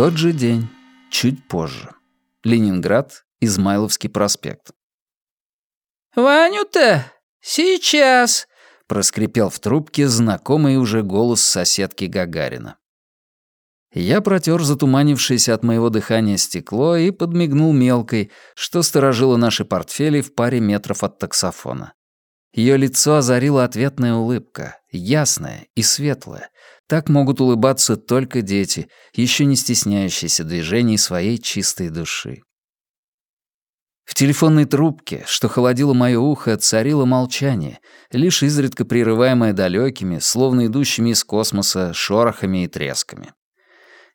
Тот же день, чуть позже. Ленинград, Измайловский проспект. «Ваню-то? Сейчас!» — проскрипел в трубке знакомый уже голос соседки Гагарина. Я протер затуманившееся от моего дыхания стекло и подмигнул мелкой, что сторожило наши портфели в паре метров от таксофона. Ее лицо озарила ответная улыбка, ясная и светлая. Так могут улыбаться только дети, еще не стесняющиеся движений своей чистой души. В телефонной трубке, что холодило мое ухо, царило молчание, лишь изредка прерываемое далекими, словно идущими из космоса, шорохами и тресками.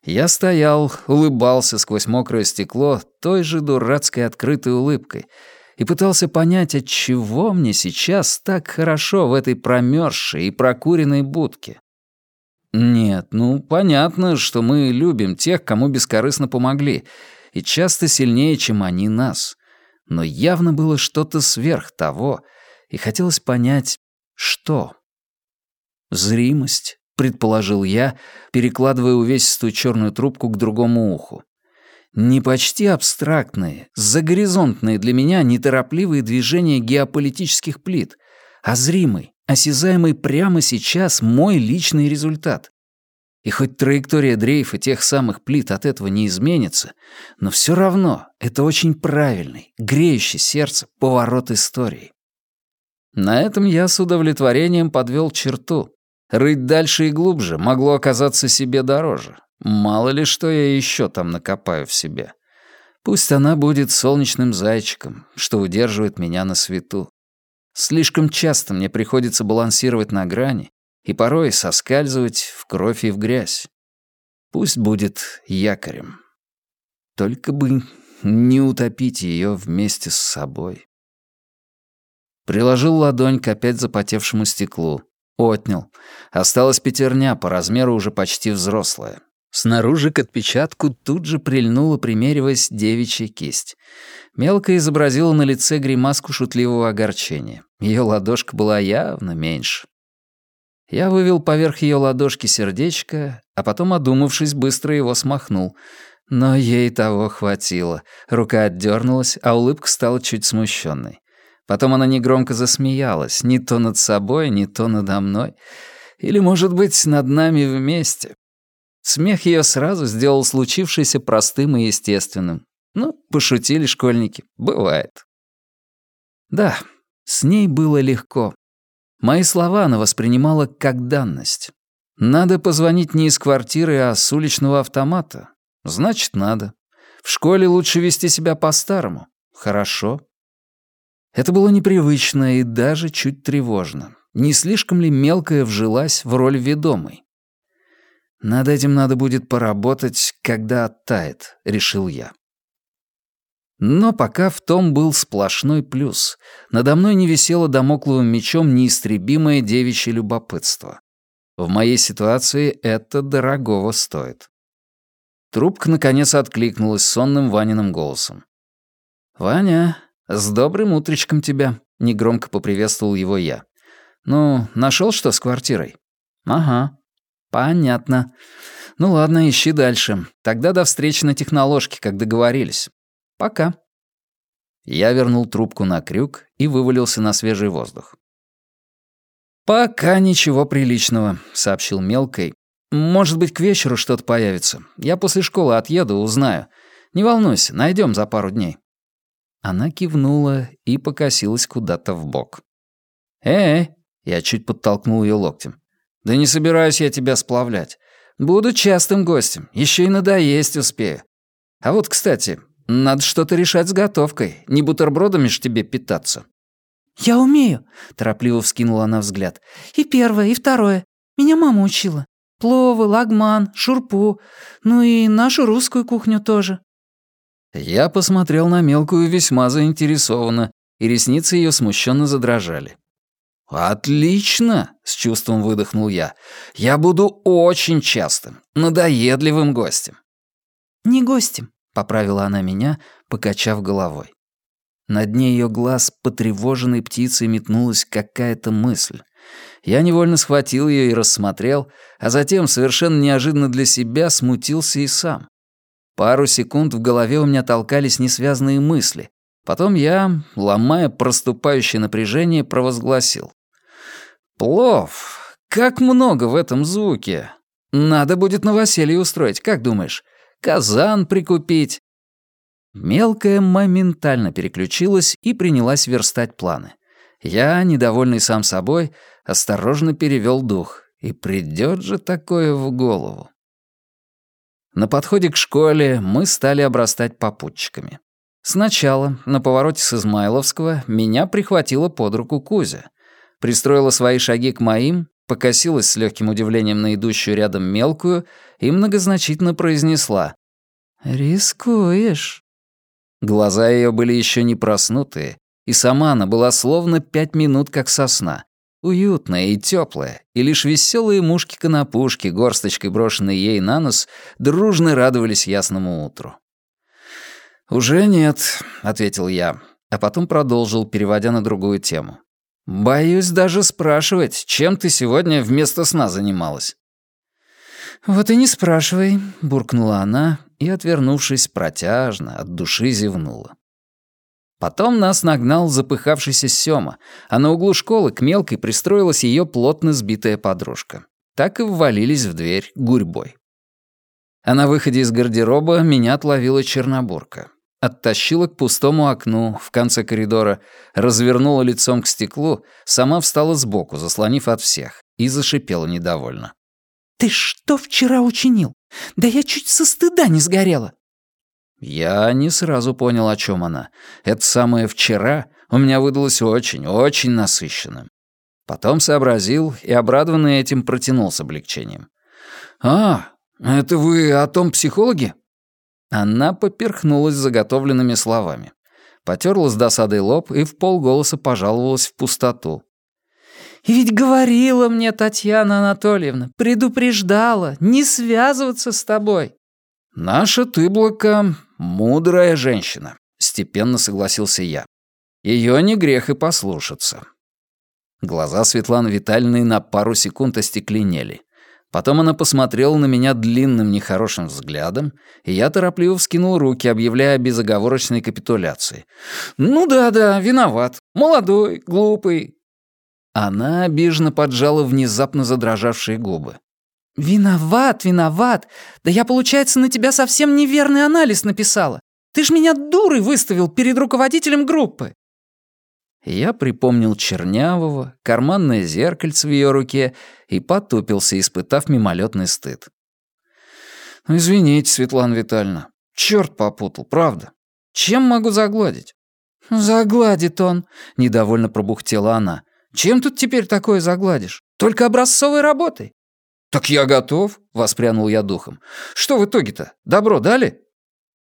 Я стоял, улыбался сквозь мокрое стекло той же дурацкой открытой улыбкой — и пытался понять, от чего мне сейчас так хорошо в этой промерзшей и прокуренной будке. Нет, ну, понятно, что мы любим тех, кому бескорыстно помогли, и часто сильнее, чем они нас. Но явно было что-то сверх того, и хотелось понять, что. Зримость, предположил я, перекладывая увесистую черную трубку к другому уху. Не почти абстрактные, загоризонтные для меня неторопливые движения геополитических плит, а зримый, осязаемый прямо сейчас мой личный результат. И хоть траектория дрейфа тех самых плит от этого не изменится, но все равно это очень правильный, греющий сердце поворот истории. На этом я с удовлетворением подвел черту. Рыть дальше и глубже могло оказаться себе дороже. Мало ли что я еще там накопаю в себе. Пусть она будет солнечным зайчиком, что удерживает меня на свету. Слишком часто мне приходится балансировать на грани и порой соскальзывать в кровь и в грязь. Пусть будет якорем. Только бы не утопить ее вместе с собой. Приложил ладонь к опять запотевшему стеклу. Отнял. Осталась пятерня, по размеру уже почти взрослая. Снаружи к отпечатку тут же прильнула, примериваясь, девичья кисть. Мелко изобразила на лице гримаску шутливого огорчения. Ее ладошка была явно меньше. Я вывел поверх ее ладошки сердечко, а потом, одумавшись, быстро его смахнул. Но ей того хватило. Рука отдернулась, а улыбка стала чуть смущенной. Потом она негромко засмеялась, не то над собой, не то надо мной. Или, может быть, над нами вместе. Смех ее сразу сделал случившееся простым и естественным. Ну, пошутили школьники. Бывает. Да, с ней было легко. Мои слова она воспринимала как данность. Надо позвонить не из квартиры, а с уличного автомата. Значит, надо. В школе лучше вести себя по-старому. Хорошо. Это было непривычно и даже чуть тревожно. Не слишком ли мелкая вжилась в роль ведомой? Над этим надо будет поработать, когда оттает, решил я. Но пока в том был сплошной плюс. Надо мной не висело домокловым мечом неистребимое девичье любопытство. В моей ситуации это дорогого стоит. Трубка наконец откликнулась сонным Ваниным голосом. «Ваня, с добрым утречком тебя», — негромко поприветствовал его я. «Ну, нашел что с квартирой?» «Ага. «Понятно. Ну ладно, ищи дальше. Тогда до встречи на техноложке, как договорились. Пока». Я вернул трубку на крюк и вывалился на свежий воздух. «Пока ничего приличного», — сообщил мелкой. «Может быть, к вечеру что-то появится. Я после школы отъеду, узнаю. Не волнуйся, найдем за пару дней». Она кивнула и покосилась куда-то в бок. «Эй!» — я чуть подтолкнул ее локтем. «Да не собираюсь я тебя сплавлять. Буду частым гостем, еще и надоесть успею. А вот, кстати, надо что-то решать с готовкой, не бутербродами ж тебе питаться». «Я умею», — торопливо вскинула она взгляд. «И первое, и второе. Меня мама учила. Пловы, лагман, шурпу, ну и нашу русскую кухню тоже». Я посмотрел на мелкую весьма заинтересованно, и ресницы ее смущенно задрожали. «Отлично!» — с чувством выдохнул я. «Я буду очень частым, надоедливым гостем». «Не гостем», — поправила она меня, покачав головой. На дне ее глаз потревоженной птицей метнулась какая-то мысль. Я невольно схватил ее и рассмотрел, а затем, совершенно неожиданно для себя, смутился и сам. Пару секунд в голове у меня толкались несвязные мысли. Потом я, ломая проступающее напряжение, провозгласил. «Плов! Как много в этом звуке! Надо будет новоселье устроить, как думаешь? Казан прикупить?» Мелкая моментально переключилась и принялась верстать планы. Я, недовольный сам собой, осторожно перевел дух. И придет же такое в голову. На подходе к школе мы стали обрастать попутчиками. Сначала, на повороте с Измайловского, меня прихватила под руку Кузя. Пристроила свои шаги к моим, покосилась с легким удивлением на идущую рядом мелкую и многозначительно произнесла «Рискуешь». Глаза ее были еще не проснутые, и сама она была словно пять минут как сосна. Уютная и теплая, и лишь веселые мушки-конопушки, горсточкой брошенные ей на нос, дружно радовались ясному утру. «Уже нет», — ответил я, а потом продолжил, переводя на другую тему. «Боюсь даже спрашивать, чем ты сегодня вместо сна занималась?» «Вот и не спрашивай», — буркнула она и, отвернувшись протяжно, от души зевнула. Потом нас нагнал запыхавшийся Сёма, а на углу школы к мелкой пристроилась ее плотно сбитая подружка. Так и ввалились в дверь гурьбой. А на выходе из гардероба меня отловила Чернобурка. Оттащила к пустому окну в конце коридора, развернула лицом к стеклу, сама встала сбоку, заслонив от всех, и зашипела недовольно. «Ты что вчера учинил? Да я чуть со стыда не сгорела!» Я не сразу понял, о чем она. Это самое «вчера» у меня выдалось очень, очень насыщенным. Потом сообразил и, обрадованный этим, протянул с облегчением. «А, это вы о том психологе?» Она поперхнулась заготовленными словами. Потерла с досадой лоб и в полголоса пожаловалась в пустоту. «И ведь говорила мне Татьяна Анатольевна, предупреждала, не связываться с тобой». «Наша Тыблока — мудрая женщина», — степенно согласился я. Ее не грех и послушаться. Глаза Светланы Витальевны на пару секунд остекленели. Потом она посмотрела на меня длинным нехорошим взглядом, и я торопливо вскинул руки, объявляя о безоговорочной капитуляции. «Ну да-да, виноват. Молодой, глупый». Она обиженно поджала внезапно задрожавшие губы. «Виноват, виноват. Да я, получается, на тебя совсем неверный анализ написала. Ты ж меня дурой выставил перед руководителем группы». Я припомнил чернявого, карманное зеркальце в ее руке и потупился, испытав мимолетный стыд. «Ну, извините, Светлана Витальевна. Черт попутал, правда. Чем могу загладить?» «Загладит он», — недовольно пробухтела она. «Чем тут теперь такое загладишь? Только образцовой работой. «Так я готов», — воспрянул я духом. «Что в итоге-то? Добро дали?»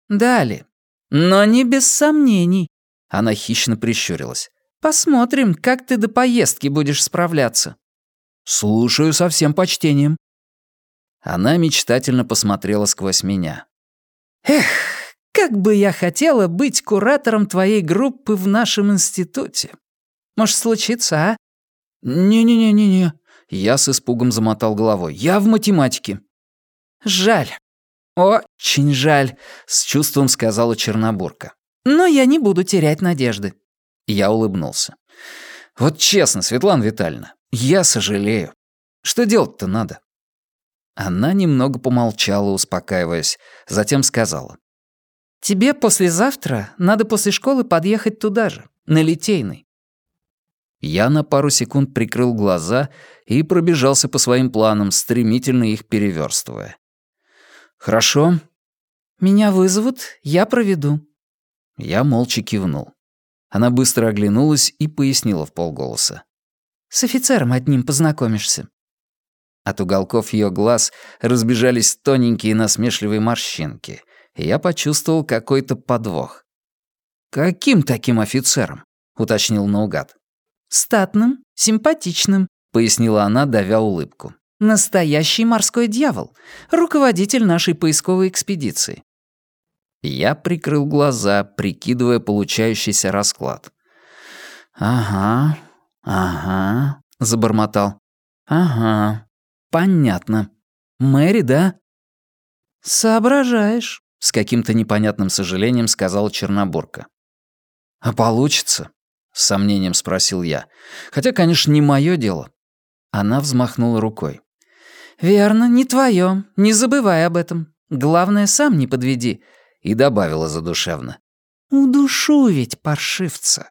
«Дали. Но не без сомнений». Она хищно прищурилась. «Посмотрим, как ты до поездки будешь справляться». «Слушаю со всем почтением». Она мечтательно посмотрела сквозь меня. «Эх, как бы я хотела быть куратором твоей группы в нашем институте. Может, случится, а?» «Не-не-не-не-не», я с испугом замотал головой. «Я в математике». «Жаль. Очень жаль», — с чувством сказала Чернобурка. «Но я не буду терять надежды». Я улыбнулся. «Вот честно, Светлана Витальевна, я сожалею. Что делать-то надо?» Она немного помолчала, успокаиваясь, затем сказала. «Тебе послезавтра надо после школы подъехать туда же, на Литейный. Я на пару секунд прикрыл глаза и пробежался по своим планам, стремительно их переверстывая. «Хорошо». «Меня вызовут, я проведу». Я молча кивнул. Она быстро оглянулась и пояснила в полголоса. «С офицером одним познакомишься». От уголков ее глаз разбежались тоненькие насмешливые морщинки, и я почувствовал какой-то подвох. «Каким таким офицером?» — уточнил наугад. «Статным, симпатичным», — пояснила она, давя улыбку. «Настоящий морской дьявол, руководитель нашей поисковой экспедиции». Я прикрыл глаза, прикидывая получающийся расклад. «Ага, ага», — забормотал. «Ага, понятно. Мэри, да?» «Соображаешь», — с каким-то непонятным сожалением сказала Чернобурка. «А получится?» — с сомнением спросил я. «Хотя, конечно, не мое дело». Она взмахнула рукой. «Верно, не твое. Не забывай об этом. Главное, сам не подведи». И добавила задушевно. «Удушу ведь паршивца».